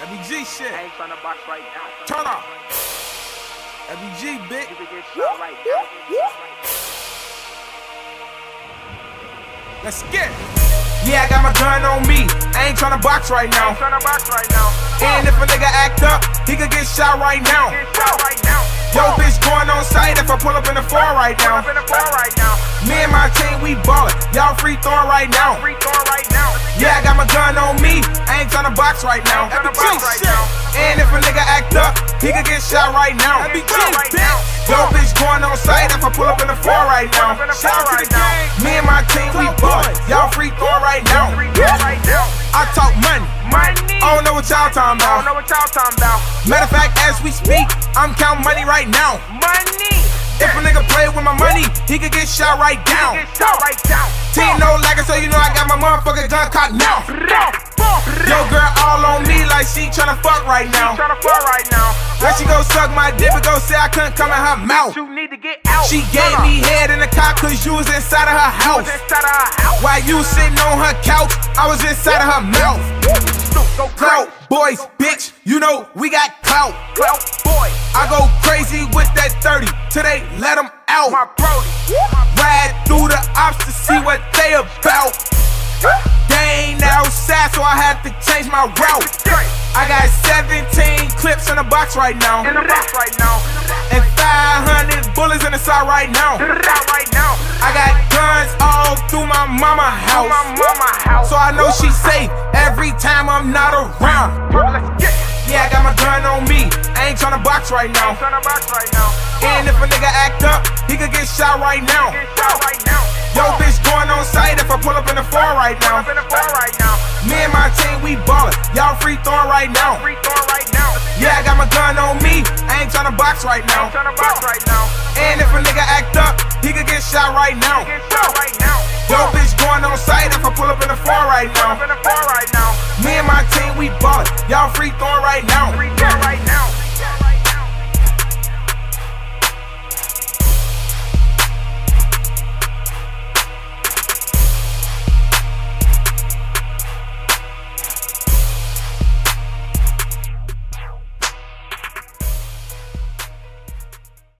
FBG shit. I ain't tryna box right now. Turn off. FBG, bitch. You can get shot right now. Let's get it. Yeah, I got my gun on me. I ain't tryna box right I now. ain't tryna box right now. And if a nigga act up, he could get shot right now. Get shot right now. Yo, bitch going on sight if I pull up in the floor right Pull now. up in the car right now. Me and my team, we ballin'. Y'all free throwing right now. Free throw right now. Got my gun on me. I ain't tryna box right now. Ain't tryna box right now. And if a nigga act up, he could get shot right now. Get shot right now. Yo, bitch going on sight if I pull up in the floor right now. Pull up in the now. Me and my team, we ballin'. Y'all free throwing right now. Free throw right now. I talk money. Money. I don't know what y'all talking about. I don't know what y'all talking about. Matter of fact, as we speak, I'm counting money right now. Money. If a nigga play with my money, he could get shot right down. Get shot right down. Team no like it, so you know I got my motherfucking gun cocked now. Yo, girl all on me like she tryna fuck right now. Tryna fuck right now. Then she go suck my dick, but go say I couldn't come in her mouth. You need to get out. She gave me head in the car cause you was inside of her house. Inside of her house. While you sitting on her couch, I was inside of her mouth. Clout, clout. boys, bitch, you know we got clout. Clout boy. I go crazy with that 30 till they let them out. See what they about. They ain't outside, so I had to change my route. I got 17 clips in the box right now. In the box right now. And 500 bullets in the side right now. Right now. I got guns all through my mama house. my mama house. So I know she's safe every time I'm not around. Let's get it. Yeah, I got my gun on me. I ain't tryna box right now. Box right now. And if a nigga act up, he could get shot right now. Get shot right now. Yo, bitch going on sight if I pull up in the floor right now. Up in the car right now. Me and my team, we ballin'. Y'all free throwing right now. Throw right now. Yeah, I got my gun on me. I ain't tryna box right now. Tryna box right now. And if a nigga act up, he could get shot right now. Get shot right now. Yo, bitch going on sight if I pull up in the floor right now. in the car right now. Me and my team, we ballin'. Y'all free throwing right now.